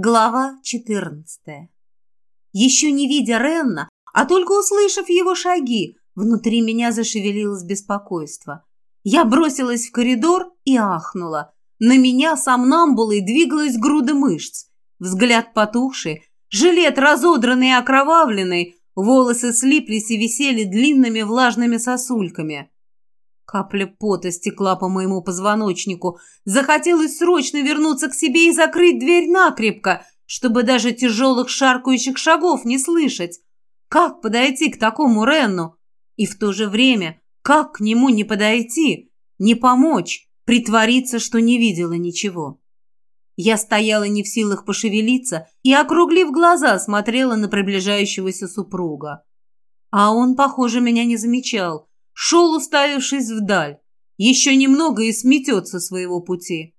Глава 14 Еще не видя Ренна, а только услышав его шаги, внутри меня зашевелилось беспокойство. Я бросилась в коридор и ахнула. На меня сомнамбулой двигалась груда мышц. Взгляд потухший, жилет разодранный и окровавленный, волосы слиплись и висели длинными влажными сосульками. Капля пота стекла по моему позвоночнику. Захотелось срочно вернуться к себе и закрыть дверь накрепко, чтобы даже тяжелых шаркающих шагов не слышать. Как подойти к такому Ренну? И в то же время, как к нему не подойти, не помочь, притвориться, что не видела ничего? Я стояла не в силах пошевелиться и, округлив глаза, смотрела на приближающегося супруга. А он, похоже, меня не замечал, шел, уставившись вдаль. Еще немного и сметет со своего пути.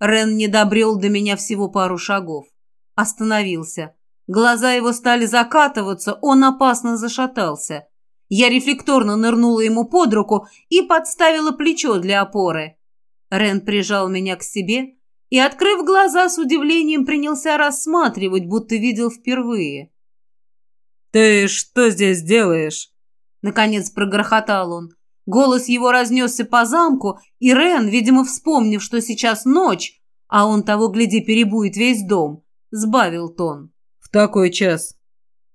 Рен не добрел до меня всего пару шагов. Остановился. Глаза его стали закатываться, он опасно зашатался. Я рефлекторно нырнула ему под руку и подставила плечо для опоры. Рен прижал меня к себе и, открыв глаза, с удивлением принялся рассматривать, будто видел впервые. «Ты что здесь делаешь?» Наконец прогрохотал он. Голос его разнесся по замку, и Рен, видимо, вспомнив, что сейчас ночь, а он того, гляди, перебует весь дом, сбавил тон. «В такой час».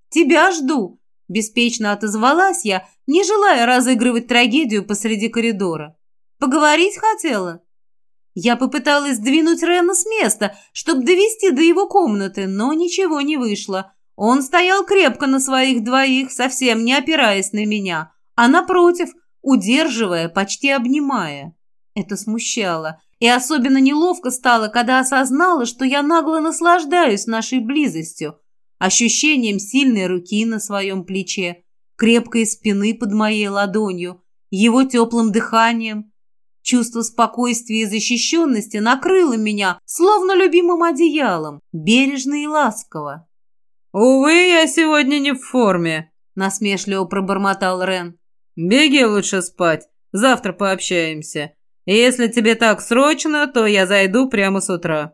«Тебя жду», — беспечно отозвалась я, не желая разыгрывать трагедию посреди коридора. «Поговорить хотела?» Я попыталась сдвинуть Рена с места, чтобы довести до его комнаты, но ничего не вышло. Он стоял крепко на своих двоих, совсем не опираясь на меня, а напротив, удерживая, почти обнимая. Это смущало. И особенно неловко стало, когда осознала, что я нагло наслаждаюсь нашей близостью, ощущением сильной руки на своем плече, крепкой спины под моей ладонью, его теплым дыханием. Чувство спокойствия и защищенности накрыло меня, словно любимым одеялом, бережно и ласково. «Увы, я сегодня не в форме», — насмешливо пробормотал Рен. «Беги лучше спать, завтра пообщаемся. Если тебе так срочно, то я зайду прямо с утра».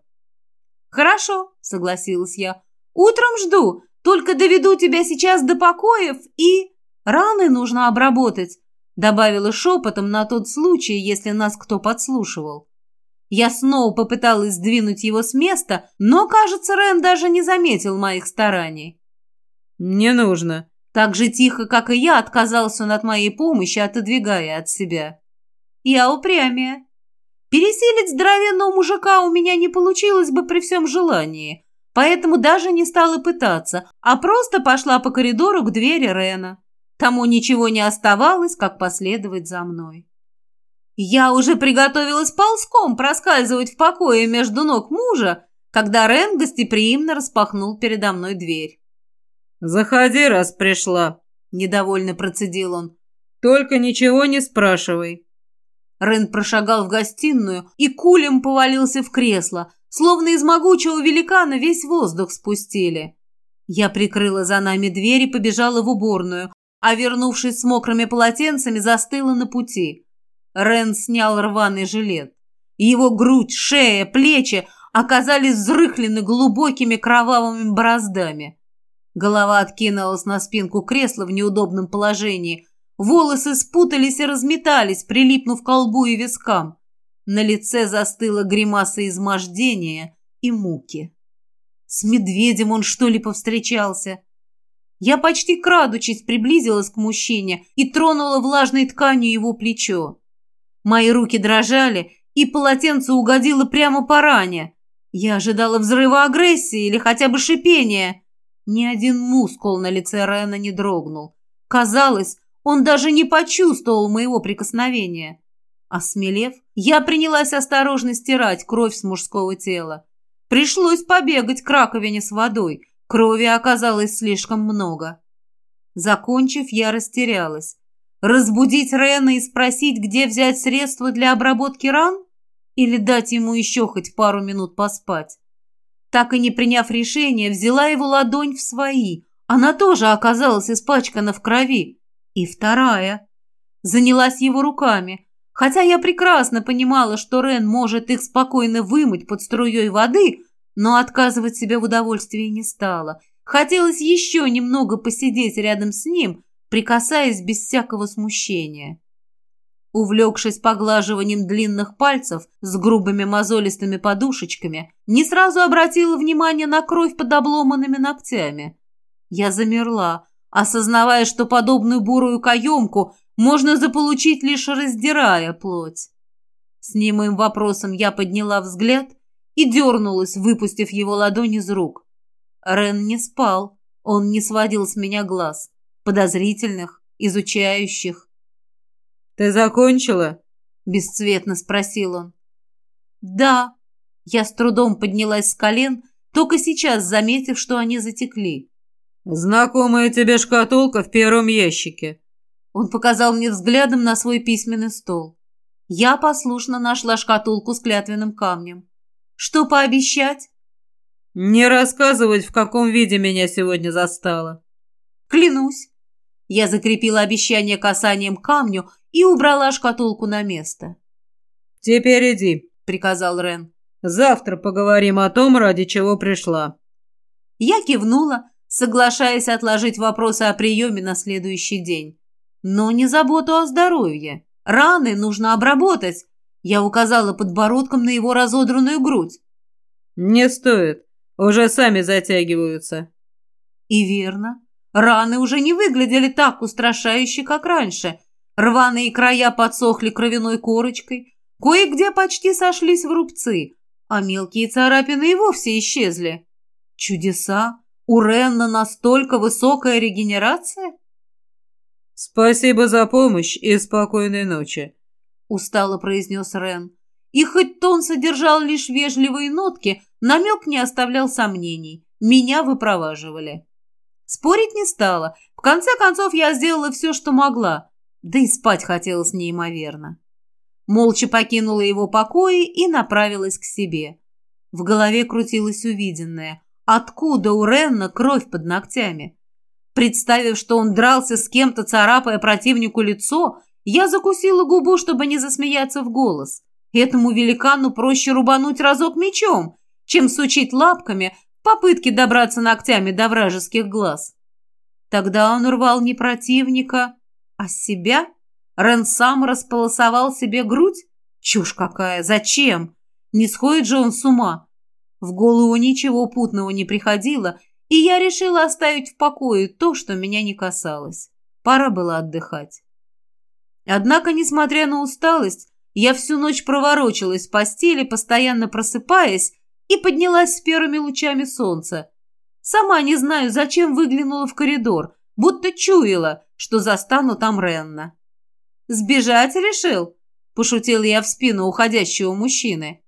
«Хорошо», — согласилась я. «Утром жду, только доведу тебя сейчас до покоев и... Раны нужно обработать», — добавила шепотом на тот случай, если нас кто подслушивал. Я снова попыталась сдвинуть его с места, но, кажется, Рен даже не заметил моих стараний. «Не нужно». Так же тихо, как и я, отказался он от моей помощи, отодвигая от себя. Я упрямее. Пересилить здоровенного мужика у меня не получилось бы при всем желании, поэтому даже не стала пытаться, а просто пошла по коридору к двери Рена. Тому ничего не оставалось, как последовать за мной. Я уже приготовилась ползком проскальзывать в покое между ног мужа, когда Рен гостеприимно распахнул передо мной дверь. «Заходи, раз пришла», — недовольно процедил он. «Только ничего не спрашивай». Рен прошагал в гостиную и кулем повалился в кресло, словно из могучего великана весь воздух спустили. Я прикрыла за нами дверь и побежала в уборную, а, вернувшись с мокрыми полотенцами, застыла на пути. Рен снял рваный жилет. Его грудь, шея, плечи оказались взрыхлены глубокими кровавыми бороздами. Голова откинулась на спинку кресла в неудобном положении. Волосы спутались и разметались, прилипнув к колбу и вискам. На лице застыла гримаса измождения и муки. С медведем он, что ли, повстречался? Я почти крадучись приблизилась к мужчине и тронула влажной тканью его плечо. Мои руки дрожали, и полотенце угодило прямо по ране. Я ожидала взрыва агрессии или хотя бы шипения. Ни один мускул на лице Рена не дрогнул. Казалось, он даже не почувствовал моего прикосновения. Осмелев, я принялась осторожно стирать кровь с мужского тела. Пришлось побегать к раковине с водой. Крови оказалось слишком много. Закончив, я растерялась. Разбудить Рена и спросить, где взять средства для обработки ран? Или дать ему еще хоть пару минут поспать? Так и не приняв решение, взяла его ладонь в свои. Она тоже оказалась испачкана в крови. И вторая. Занялась его руками. Хотя я прекрасно понимала, что Рен может их спокойно вымыть под струей воды, но отказывать себе в удовольствии не стала. Хотелось еще немного посидеть рядом с ним, прикасаясь без всякого смущения. Увлекшись поглаживанием длинных пальцев с грубыми мозолистыми подушечками, не сразу обратила внимание на кровь под обломанными ногтями. Я замерла, осознавая, что подобную бурую каемку можно заполучить, лишь раздирая плоть. С немым вопросом я подняла взгляд и дернулась, выпустив его ладонь из рук. Рен не спал, он не сводил с меня глаз, подозрительных, изучающих. «Ты закончила?» – бесцветно спросил он. «Да». Я с трудом поднялась с колен, только сейчас заметив, что они затекли. «Знакомая тебе шкатулка в первом ящике». Он показал мне взглядом на свой письменный стол. Я послушно нашла шкатулку с клятвенным камнем. «Что пообещать?» «Не рассказывать, в каком виде меня сегодня застало». «Клянусь». Я закрепила обещание касанием камню и убрала шкатулку на место. «Теперь иди», — приказал Рен. «Завтра поговорим о том, ради чего пришла». Я кивнула, соглашаясь отложить вопросы о приеме на следующий день. Но не заботу о здоровье. Раны нужно обработать. Я указала подбородком на его разодранную грудь. «Не стоит. Уже сами затягиваются». И верно. Раны уже не выглядели так устрашающе, как раньше. Рваные края подсохли кровяной корочкой, кое-где почти сошлись в рубцы, а мелкие царапины и вовсе исчезли. Чудеса! У Ренна настолько высокая регенерация? Спасибо за помощь и спокойной ночи, устало произнес Рен. И хоть тон содержал лишь вежливые нотки, намек не оставлял сомнений. Меня выпроваживали. Спорить не стала. В конце концов, я сделала все, что могла. Да и спать хотелось неимоверно. Молча покинула его покои и направилась к себе. В голове крутилось увиденное. Откуда у Ренна кровь под ногтями? Представив, что он дрался с кем-то, царапая противнику лицо, я закусила губу, чтобы не засмеяться в голос. Этому великану проще рубануть разок мечом, чем сучить лапками попытке добраться ногтями до вражеских глаз. Тогда он рвал не противника, а себя. Рен сам располосовал себе грудь? Чушь какая! Зачем? Не сходит же он с ума? В голову ничего путного не приходило, и я решила оставить в покое то, что меня не касалось. Пора было отдыхать. Однако, несмотря на усталость, я всю ночь проворочилась в постели, постоянно просыпаясь, и поднялась с первыми лучами солнца. Сама не знаю, зачем выглянула в коридор, будто чуяла, что застану там Ренна. «Сбежать решил?» – пошутил я в спину уходящего мужчины.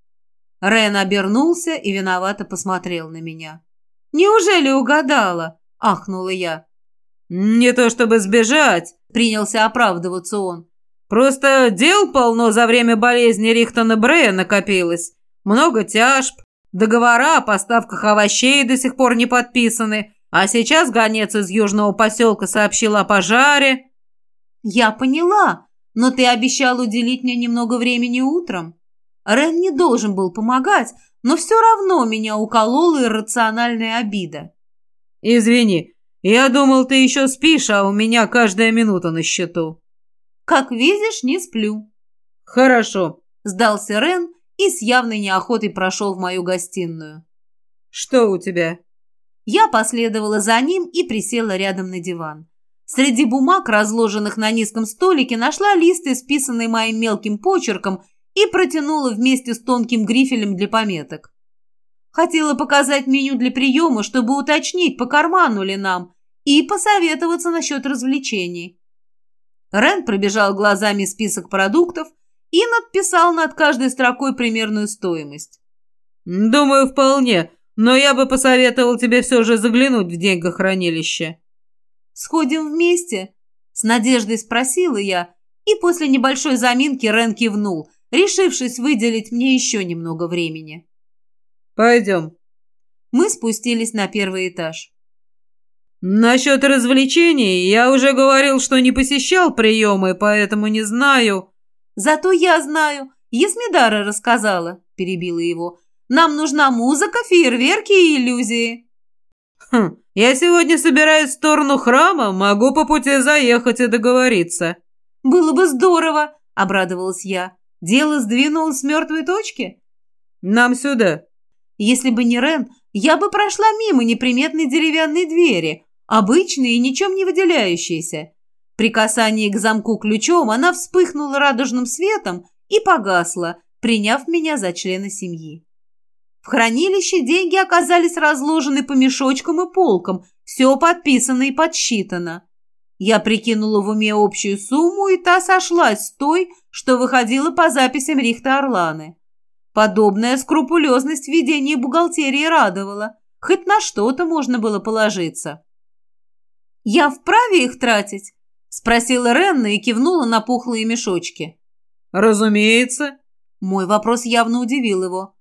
Рен обернулся и виновато посмотрел на меня. «Неужели угадала?» – ахнула я. «Не то чтобы сбежать», – принялся оправдываться он. «Просто дел полно за время болезни Рихтона Брея накопилось. Много тяжб, договора о поставках овощей до сих пор не подписаны, а сейчас гонец из южного поселка сообщил о пожаре». «Я поняла, но ты обещал уделить мне немного времени утром». Рен не должен был помогать, но все равно меня уколола иррациональная обида. «Извини, я думал, ты еще спишь, а у меня каждая минута на счету». «Как видишь, не сплю». «Хорошо», — сдался Рен и с явной неохотой прошел в мою гостиную. «Что у тебя?» Я последовала за ним и присела рядом на диван. Среди бумаг, разложенных на низком столике, нашла листы, списанные моим мелким почерком и протянула вместе с тонким грифелем для пометок. Хотела показать меню для приема, чтобы уточнить, по карману ли нам, и посоветоваться насчет развлечений. Рен пробежал глазами список продуктов и надписал над каждой строкой примерную стоимость. «Думаю, вполне, но я бы посоветовал тебе все же заглянуть в деньгохранилище». «Сходим вместе?» – с надеждой спросила я, и после небольшой заминки Рен кивнул – решившись выделить мне еще немного времени. «Пойдем». Мы спустились на первый этаж. «Насчет развлечений я уже говорил, что не посещал приемы, поэтому не знаю». «Зато я знаю. Есмидара рассказала», – перебила его. Нам нужна музыка, фейерверки и иллюзии». «Хм, я сегодня собираюсь в сторону храма, могу по пути заехать и договориться». «Было бы здорово», — обрадовалась я. «Дело сдвинулось с мертвой точки?» «Нам сюда». «Если бы не Рен, я бы прошла мимо неприметной деревянной двери, обычной и ничем не выделяющейся. При касании к замку ключом она вспыхнула радужным светом и погасла, приняв меня за члена семьи. В хранилище деньги оказались разложены по мешочкам и полкам, все подписано и подсчитано. Я прикинула в уме общую сумму, и та сошлась с той, что выходила по записям Рихта Орланы. Подобная скрупулезность в ведении бухгалтерии радовала. Хоть на что-то можно было положиться. «Я вправе их тратить?» – спросила Ренна и кивнула на пухлые мешочки. «Разумеется». Мой вопрос явно удивил его.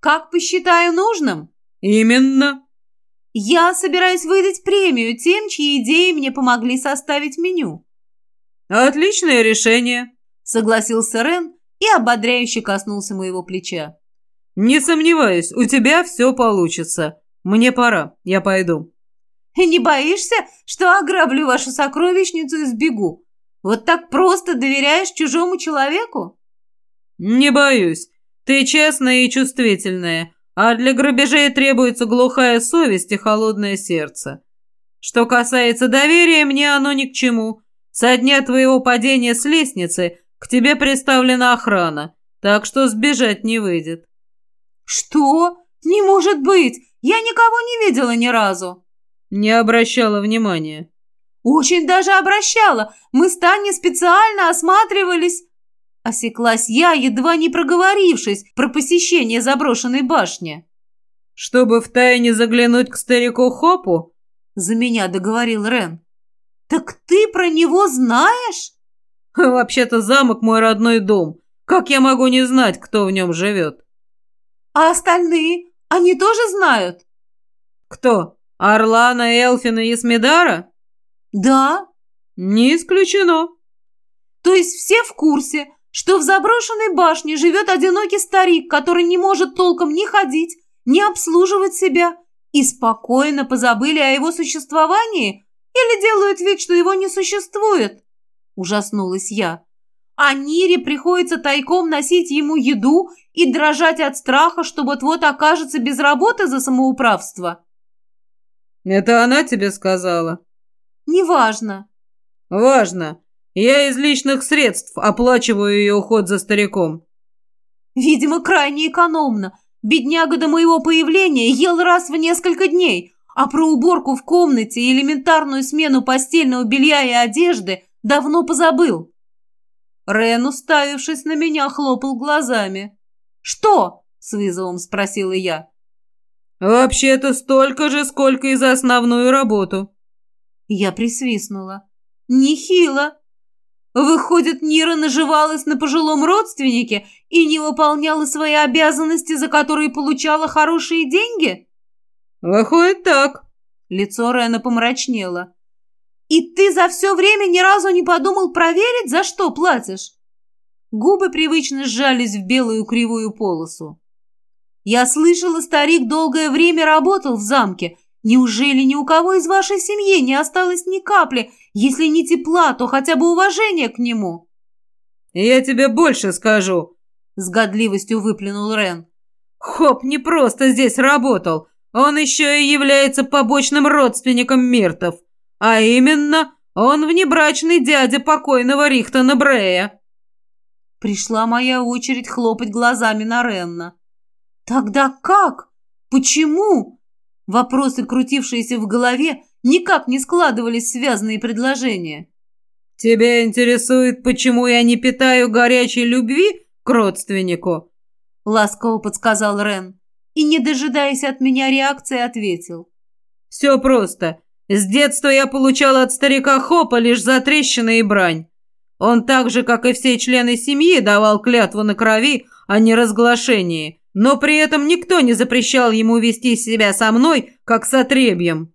«Как посчитаю нужным?» «Именно». «Я собираюсь выдать премию тем, чьи идеи мне помогли составить меню». «Отличное решение», – согласился Рен и ободряюще коснулся моего плеча. «Не сомневаюсь, у тебя все получится. Мне пора, я пойду». Не боишься, что ограблю вашу сокровищницу и сбегу? Вот так просто доверяешь чужому человеку?» «Не боюсь. Ты честная и чувствительная, а для грабежей требуется глухая совесть и холодное сердце. Что касается доверия, мне оно ни к чему. Со дня твоего падения с лестницы к тебе приставлена охрана, так что сбежать не выйдет». «Что? Не может быть! Я никого не видела ни разу!» Не обращала внимания. Очень даже обращала. Мы с Таней специально осматривались. Осеклась я, едва не проговорившись про посещение заброшенной башни. Чтобы втайне заглянуть к старику Хопу? За меня договорил Рен. Так ты про него знаешь? Вообще-то замок мой родной дом. Как я могу не знать, кто в нем живет? А остальные? Они тоже знают? Кто? Орлана, Элфина и Смидара? Да. Не исключено. То есть все в курсе, что в заброшенной башне живет одинокий старик, который не может толком ни ходить, ни обслуживать себя, и спокойно позабыли о его существовании или делают вид, что его не существует? Ужаснулась я. А Нире приходится тайком носить ему еду и дрожать от страха, что вот-вот окажется без работы за самоуправство. Это она тебе сказала? Неважно. Важно. Я из личных средств оплачиваю ее уход за стариком. Видимо, крайне экономно. Бедняга до моего появления ел раз в несколько дней, а про уборку в комнате и элементарную смену постельного белья и одежды давно позабыл. Рен, уставившись на меня, хлопал глазами. «Что?» – с вызовом спросила я. «Вообще-то столько же, сколько и за основную работу». Я присвистнула. «Нехило. Выходит, Нира наживалась на пожилом родственнике и не выполняла свои обязанности, за которые получала хорошие деньги?» «Выходит так». Лицо Рена помрачнело. «И ты за все время ни разу не подумал проверить, за что платишь?» Губы привычно сжались в белую кривую полосу. Я слышала, старик долгое время работал в замке. Неужели ни у кого из вашей семьи не осталось ни капли, если не тепла, то хотя бы уважения к нему?» «Я тебе больше скажу», — с годливостью выплюнул Рен. «Хоп не просто здесь работал, он еще и является побочным родственником Миртов. А именно, он внебрачный дядя покойного Рихтона Брея». Пришла моя очередь хлопать глазами на Ренна. Тогда как? Почему? Вопросы, крутившиеся в голове, никак не складывались в связанные предложения. «Тебя интересует, почему я не питаю горячей любви к родственнику?» Ласково подсказал Рен и, не дожидаясь от меня реакции, ответил. «Все просто. С детства я получал от старика Хопа лишь затрещины и брань. Он так же, как и все члены семьи, давал клятву на крови о неразглашении, но при этом никто не запрещал ему вести себя со мной, как с отребьем.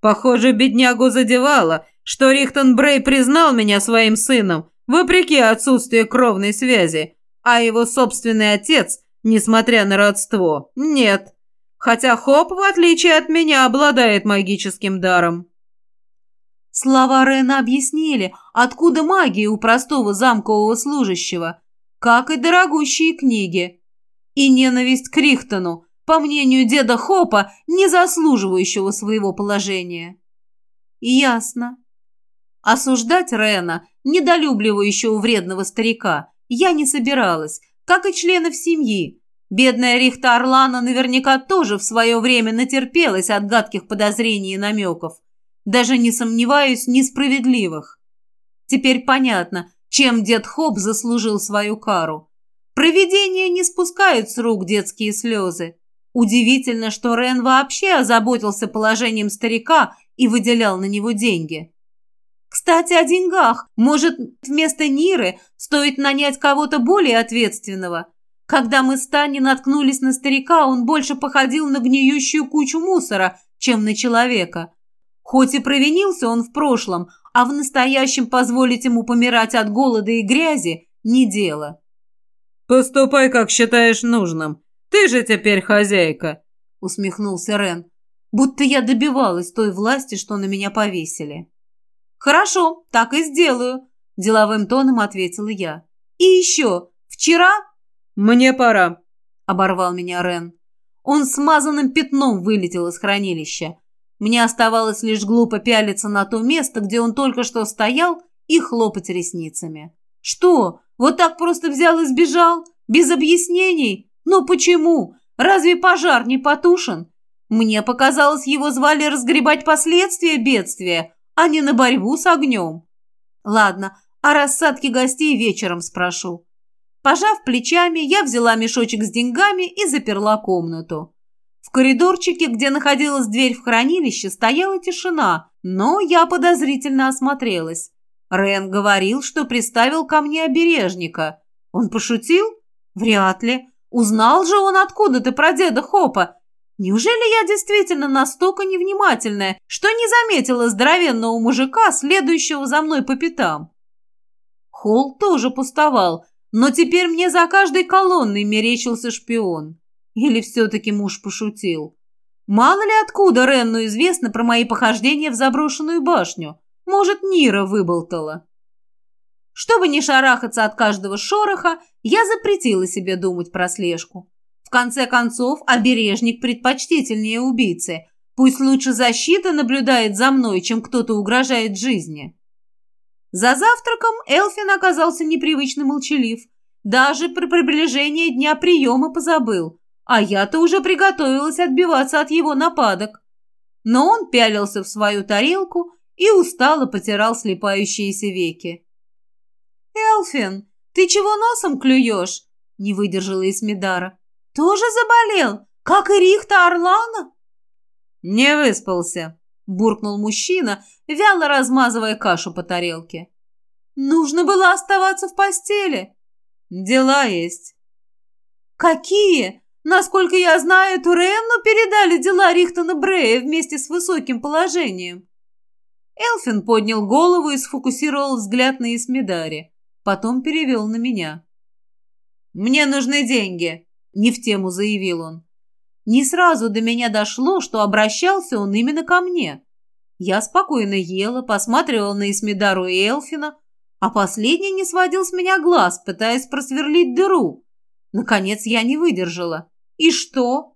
Похоже, беднягу задевало, что Рихтон Брей признал меня своим сыном, вопреки отсутствию кровной связи, а его собственный отец несмотря на родство. Нет. Хотя Хоп, в отличие от меня, обладает магическим даром. Слова Рена объяснили, откуда магия у простого замкового служащего, как и дорогущие книги. И ненависть к Рихтону, по мнению деда Хопа, не заслуживающего своего положения. Ясно. Осуждать Рена, недолюбливающего вредного старика, я не собиралась, как и членов семьи. Бедная Рихта Орлана наверняка тоже в свое время натерпелась от гадких подозрений и намеков. Даже не сомневаюсь, несправедливых. Теперь понятно, чем дед Хоп заслужил свою кару. Провидение не спускают с рук детские слезы. Удивительно, что Рен вообще озаботился положением старика и выделял на него деньги. Кстати, о деньгах. Может, вместо Ниры стоит нанять кого-то более ответственного? Когда мы с Таней наткнулись на старика, он больше походил на гниющую кучу мусора, чем на человека. Хоть и провинился он в прошлом, а в настоящем позволить ему помирать от голода и грязи – не дело. «Поступай, как считаешь нужным. Ты же теперь хозяйка», – усмехнулся Рен. «Будто я добивалась той власти, что на меня повесили». «Хорошо, так и сделаю», – деловым тоном ответила я. «И еще, вчера...» «Мне пора», – оборвал меня Рен. Он смазанным пятном вылетел из хранилища. Мне оставалось лишь глупо пялиться на то место, где он только что стоял, и хлопать ресницами. «Что, вот так просто взял и сбежал? Без объяснений? Но почему? Разве пожар не потушен? Мне показалось, его звали разгребать последствия бедствия, а не на борьбу с огнем. Ладно, о рассадке гостей вечером спрошу. Пожав плечами, я взяла мешочек с деньгами и заперла комнату. В коридорчике, где находилась дверь в хранилище, стояла тишина, но я подозрительно осмотрелась. Рен говорил, что приставил ко мне обережника. Он пошутил? Вряд ли. Узнал же он откуда-то про деда Хопа Неужели я действительно настолько невнимательная, что не заметила здоровенного мужика, следующего за мной по пятам? Холл тоже пустовал, но теперь мне за каждой колонной мерещился шпион. Или все-таки муж пошутил? Мало ли откуда Ренну известно про мои похождения в заброшенную башню. Может, Нира выболтала. Чтобы не шарахаться от каждого шороха, я запретила себе думать про слежку конце концов, обережник предпочтительнее убийцы. Пусть лучше защита наблюдает за мной, чем кто-то угрожает жизни. За завтраком Элфин оказался непривычно молчалив. Даже при приближении дня приема позабыл. А я-то уже приготовилась отбиваться от его нападок. Но он пялился в свою тарелку и устало потирал слепающиеся веки. «Элфин, ты чего носом клюешь?» – не выдержала Исмидара. «Тоже заболел, как и Рихта Орлана?» «Не выспался», – буркнул мужчина, вяло размазывая кашу по тарелке. «Нужно было оставаться в постели». «Дела есть». «Какие? Насколько я знаю, Туренну передали дела Рихтона Брея вместе с высоким положением». Элфин поднял голову и сфокусировал взгляд на Исмидаре. Потом перевел на меня. «Мне нужны деньги», не в тему заявил он. Не сразу до меня дошло, что обращался он именно ко мне. Я спокойно ела, посматривала на Исмидару и Элфина, а последний не сводил с меня глаз, пытаясь просверлить дыру. Наконец я не выдержала. «И что?»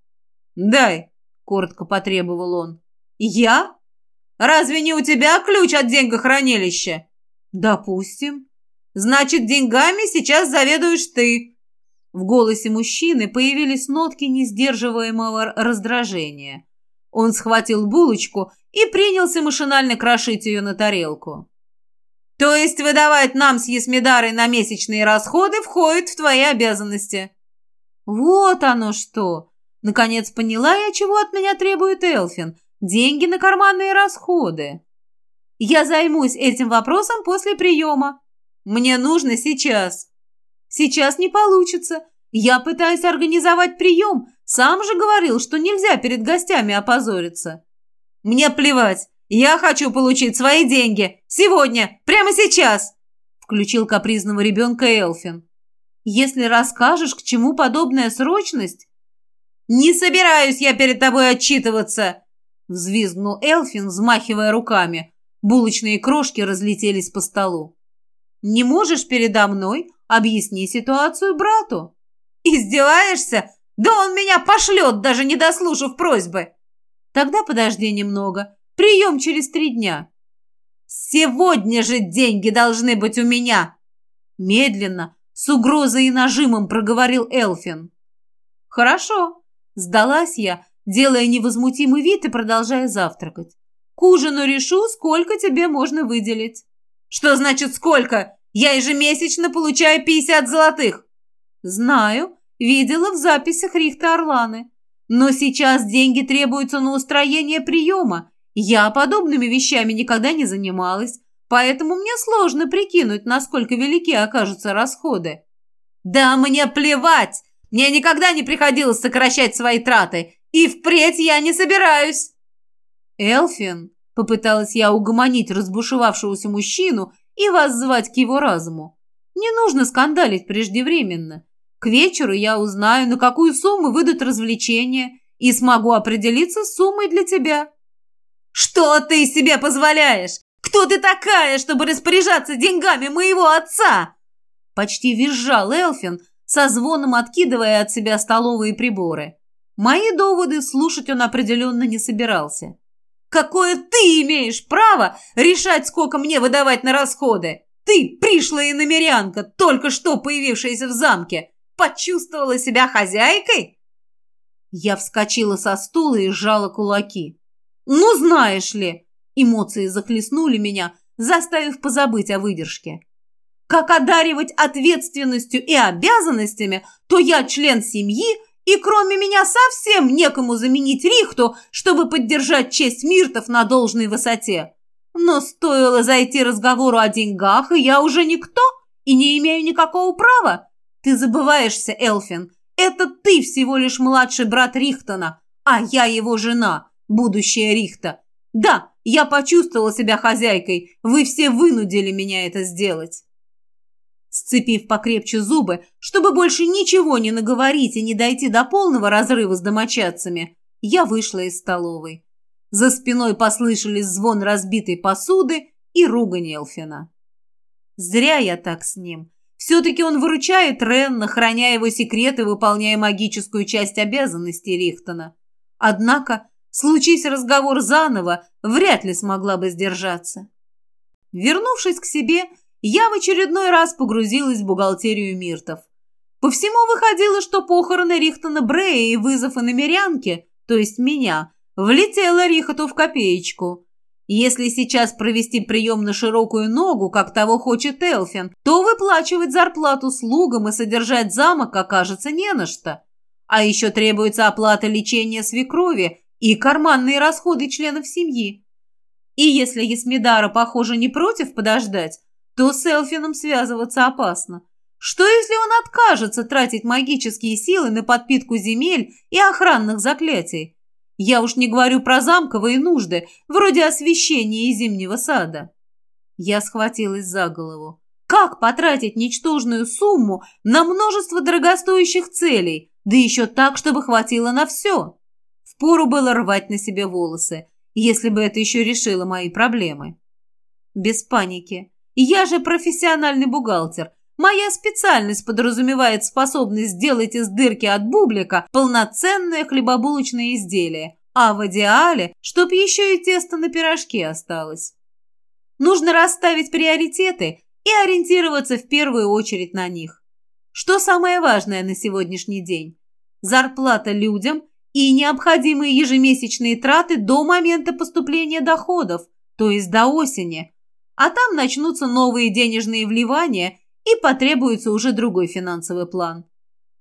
«Дай», — коротко потребовал он. «Я? Разве не у тебя ключ от деньгохранилища?» «Допустим». «Значит, деньгами сейчас заведуешь ты», в голосе мужчины появились нотки несдерживаемого раздражения. Он схватил булочку и принялся машинально крошить ее на тарелку. «То есть выдавать нам с Есмидарой на месячные расходы входит в твои обязанности?» «Вот оно что!» Наконец поняла я, чего от меня требует Элфин. Деньги на карманные расходы. Я займусь этим вопросом после приема. Мне нужно сейчас. Сейчас не получится. Я пытаюсь организовать прием. Сам же говорил, что нельзя перед гостями опозориться. Мне плевать. Я хочу получить свои деньги. Сегодня. Прямо сейчас. Включил капризного ребенка Элфин. Если расскажешь, к чему подобная срочность...» «Не собираюсь я перед тобой отчитываться!» Взвизгнул Элфин, взмахивая руками. Булочные крошки разлетелись по столу. «Не можешь передо мной? Объясни ситуацию брату». «Издеваешься? Да он меня пошлет, даже не дослушав просьбы!» «Тогда подожди немного. Прием через три дня». «Сегодня же деньги должны быть у меня!» Медленно, с угрозой и нажимом проговорил Элфин. «Хорошо», — сдалась я, делая невозмутимый вид и продолжая завтракать. «К ужину решу, сколько тебе можно выделить». «Что значит сколько? Я ежемесячно получаю пятьдесят золотых». «Знаю, видела в записях Рихта Орланы. Но сейчас деньги требуются на устроение приема, я подобными вещами никогда не занималась, поэтому мне сложно прикинуть, насколько велики окажутся расходы. Да мне плевать! Мне никогда не приходилось сокращать свои траты, и впредь я не собираюсь. Элфин, попыталась я угомонить разбушевавшегося мужчину и воззвать к его разуму. Не нужно скандалить преждевременно. К вечеру я узнаю, на какую сумму выдают развлечения, и смогу определиться с суммой для тебя. «Что ты себе позволяешь? Кто ты такая, чтобы распоряжаться деньгами моего отца?» Почти визжал Элфин, со звоном откидывая от себя столовые приборы. Мои доводы слушать он определенно не собирался. «Какое ты имеешь право решать, сколько мне выдавать на расходы? Ты, пришлая иномерянка, только что появившаяся в замке, почувствовала себя хозяйкой?» Я вскочила со стула и сжала кулаки. «Ну, знаешь ли!» Эмоции захлестнули меня, заставив позабыть о выдержке. «Как одаривать ответственностью и обязанностями, то я член семьи, и кроме меня совсем некому заменить Рихту, чтобы поддержать честь Миртов на должной высоте. Но стоило зайти разговору о деньгах, и я уже никто, и не имею никакого права. Ты забываешься, Элфин, это ты всего лишь младший брат Рихтона, а я его жена будущая Рихта. Да, я почувствовала себя хозяйкой. Вы все вынудили меня это сделать. Сцепив покрепче зубы, чтобы больше ничего не наговорить и не дойти до полного разрыва с домочадцами, я вышла из столовой. За спиной послышались звон разбитой посуды и ругань Элфина. Зря я так с ним. Все-таки он выручает Ренна, храня его секреты, выполняя магическую часть обязанностей Рихтона. Однако Случись разговор заново, вряд ли смогла бы сдержаться. Вернувшись к себе, я в очередной раз погрузилась в бухгалтерию Миртов. По всему выходило, что похороны Рихтона Брея и вызов иномерянки, то есть меня, влетела Рихоту в копеечку. Если сейчас провести прием на широкую ногу, как того хочет Элфин, то выплачивать зарплату слугам и содержать замок окажется не на что. А еще требуется оплата лечения свекрови и карманные расходы членов семьи. И если Есмидара, похоже, не против подождать, то с Элфином связываться опасно. Что, если он откажется тратить магические силы на подпитку земель и охранных заклятий? Я уж не говорю про замковые нужды, вроде освещения и зимнего сада. Я схватилась за голову. Как потратить ничтожную сумму на множество дорогостоящих целей, да еще так, чтобы хватило на все? Впору было рвать на себе волосы, если бы это еще решило мои проблемы. Без паники. Я же профессиональный бухгалтер. Моя специальность подразумевает способность сделать из дырки от бублика полноценное хлебобулочное изделие, а в идеале, чтоб еще и тесто на пирожке осталось. Нужно расставить приоритеты и ориентироваться в первую очередь на них. Что самое важное на сегодняшний день? Зарплата людям – и необходимые ежемесячные траты до момента поступления доходов, то есть до осени. А там начнутся новые денежные вливания и потребуется уже другой финансовый план.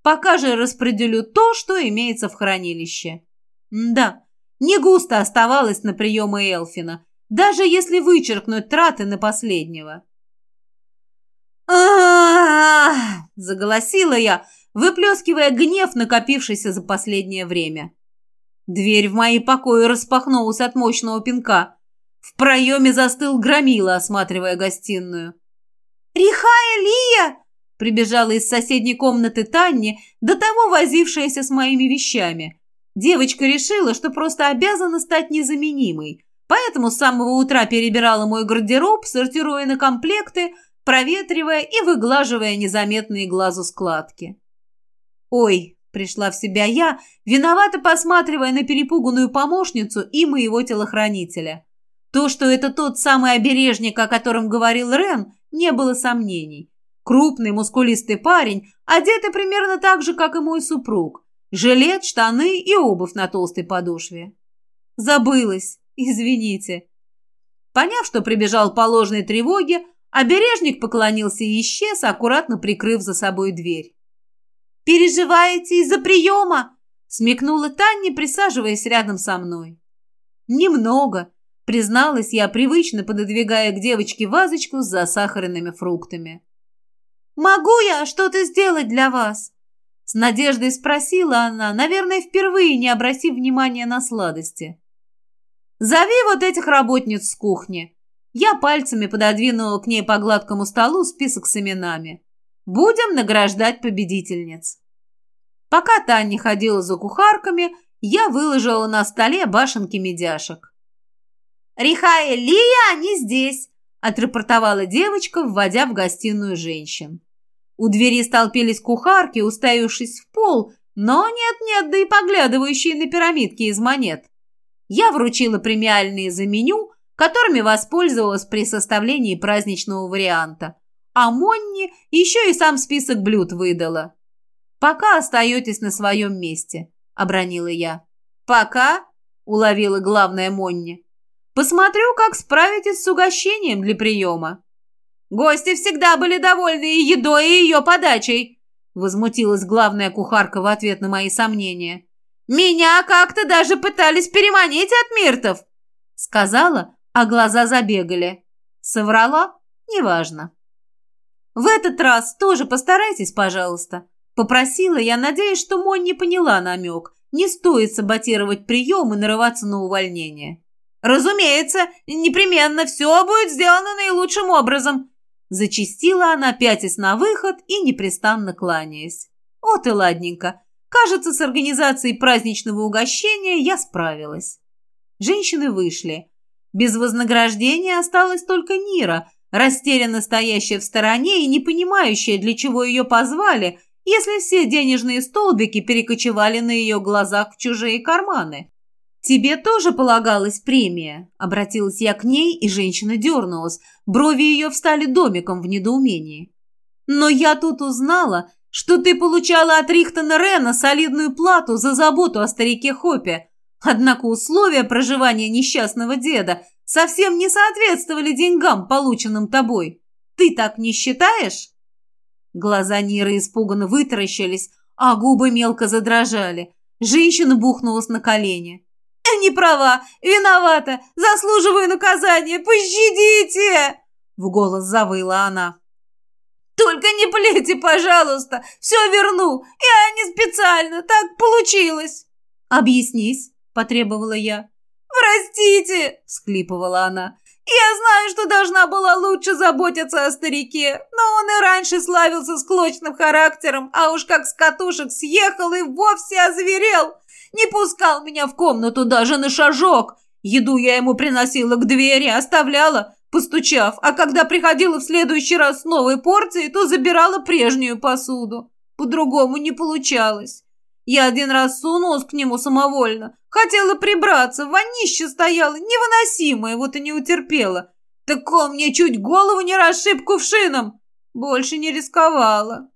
Пока же распределю то, что имеется в хранилище. Да, не густо оставалось на приемы Элфина, даже если вычеркнуть траты на последнего. заголосила я, выплескивая гнев, накопившийся за последнее время. Дверь в мои покои распахнулась от мощного пинка. В проеме застыл громила, осматривая гостиную. «Рихая Лия!» Прибежала из соседней комнаты Танни, до того возившаяся с моими вещами. Девочка решила, что просто обязана стать незаменимой, поэтому с самого утра перебирала мой гардероб, сортируя на комплекты, проветривая и выглаживая незаметные глазу складки. «Ой!» – пришла в себя я, виновато посматривая на перепуганную помощницу и моего телохранителя. То, что это тот самый обережник, о котором говорил Рен, не было сомнений. Крупный, мускулистый парень, одетый примерно так же, как и мой супруг. Жилет, штаны и обувь на толстой подошве. Забылась, извините. Поняв, что прибежал по ложной тревоге, обережник поклонился и исчез, аккуратно прикрыв за собой дверь. «Переживаете из-за приема?» — смекнула Таня, присаживаясь рядом со мной. «Немного», — призналась я, привычно пододвигая к девочке вазочку с засахаренными фруктами. «Могу я что-то сделать для вас?» С надеждой спросила она, наверное, впервые не обратив внимания на сладости. «Зови вот этих работниц с кухни». Я пальцами пододвинула к ней по гладкому столу список с именами. «Будем награждать победительниц». Пока Таня ходила за кухарками, я выложила на столе башенки медяшек. «Риха и Лия, они здесь!» – отрапортовала девочка, вводя в гостиную женщин. У двери столпились кухарки, уставившись в пол, но нет-нет, да и поглядывающие на пирамидки из монет. Я вручила премиальные за меню, которыми воспользовалась при составлении праздничного варианта. А Монни еще и сам список блюд выдала. «Пока остаетесь на своем месте», — обронила я. «Пока?» — уловила главная Монни. «Посмотрю, как справитесь с угощением для приема». Гости всегда были довольны и едой, и ее подачей», — возмутилась главная кухарка в ответ на мои сомнения. «Меня как-то даже пытались переманить от миртов», — сказала, а глаза забегали. Соврала? Неважно. «В этот раз тоже постарайтесь, пожалуйста», — попросила я, надеясь, что Монь не поняла намек. Не стоит саботировать прием и нарываться на увольнение. «Разумеется, непременно все будет сделано наилучшим образом», Зачистила она, пятясь на выход и непрестанно кланяясь. Вот и ладненько. Кажется, с организацией праздничного угощения я справилась. Женщины вышли. Без вознаграждения осталась только Нира, растерянно стоящая в стороне и не понимающая, для чего ее позвали, если все денежные столбики перекочевали на ее глазах в чужие карманы. «Тебе тоже полагалась премия?» – обратилась я к ней, и женщина дернулась. Брови ее встали домиком в недоумении. «Но я тут узнала, что ты получала от Рихтона Рена солидную плату за заботу о старике Хопе. Однако условия проживания несчастного деда совсем не соответствовали деньгам, полученным тобой. Ты так не считаешь?» Глаза Ниры испуганно вытаращились, а губы мелко задрожали. Женщина бухнулась на колени. «Не права, виновата, заслуживаю наказания, пощадите!» В голос завыла она. «Только не плейте, пожалуйста, все верну, я не специально, так получилось!» «Объяснись», — потребовала я. «Простите!» — схлипывала она. «Я знаю, что должна была лучше заботиться о старике, но он и раньше славился склочным характером, а уж как с катушек съехал и вовсе озверел. Не пускал меня в комнату даже на шажок. Еду я ему приносила к двери, оставляла, постучав, а когда приходила в следующий раз с новой порцией, то забирала прежнюю посуду. По-другому не получалось. Я один раз сунулась к нему самовольно. Хотела прибраться, вонище стояла, невыносимое, вот и не утерпела. Так он мне чуть голову не расшиб кувшином. Больше не рисковала.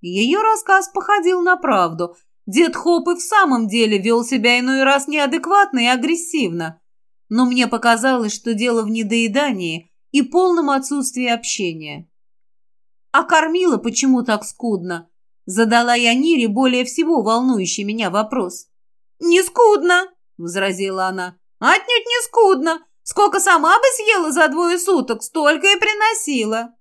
Ее рассказ походил на правду – Дед Хоп и в самом деле вел себя иной раз неадекватно и агрессивно. Но мне показалось, что дело в недоедании и полном отсутствии общения. «А кормила почему так скудно?» Задала я Нире более всего волнующий меня вопрос. «Не скудно!» — возразила она. «Отнюдь не скудно! Сколько сама бы съела за двое суток, столько и приносила!»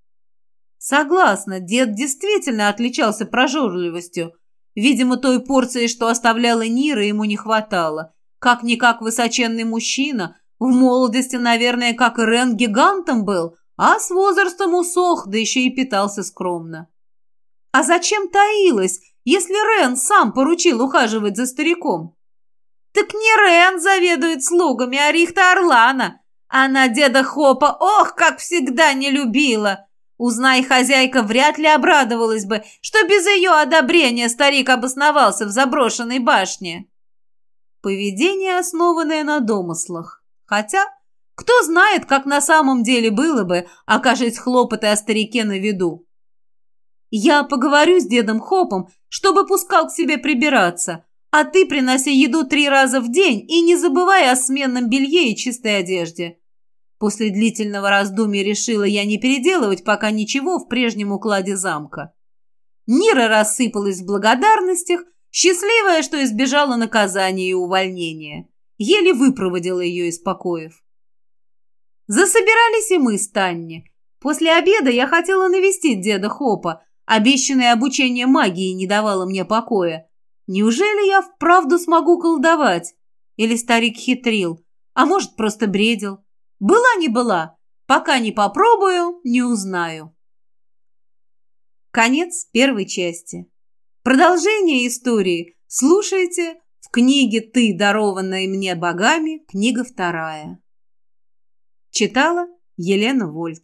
Согласна, дед действительно отличался прожорливостью, Видимо, той порции, что оставляла Нира, ему не хватало. Как-никак высоченный мужчина, в молодости, наверное, как и Рен, гигантом был, а с возрастом усох, да еще и питался скромно. А зачем таилась, если Рен сам поручил ухаживать за стариком? Так не Рен заведует слугами, а Рихта Орлана. Она деда Хопа, ох, как всегда не любила. Узнай, хозяйка вряд ли обрадовалась бы, что без ее одобрения старик обосновался в заброшенной башне. Поведение, основанное на домыслах. Хотя, кто знает, как на самом деле было бы, окажись хлопоты о старике на виду. Я поговорю с дедом Хопом, чтобы пускал к себе прибираться, а ты приноси еду три раза в день и не забывай о сменном белье и чистой одежде. После длительного раздумья решила я не переделывать пока ничего в прежнем укладе замка. Нира рассыпалась в благодарностях, счастливая, что избежала наказания и увольнения. Еле выпроводила ее из покоев. Засобирались и мы с Танни. После обеда я хотела навестить деда Хопа. Обещанное обучение магии не давало мне покоя. Неужели я вправду смогу колдовать? Или старик хитрил? А может, просто бредил? Была не была. Пока не попробую, не узнаю. Конец первой части. Продолжение истории слушайте в книге «Ты, дарованная мне богами», книга вторая. Читала Елена Вольт.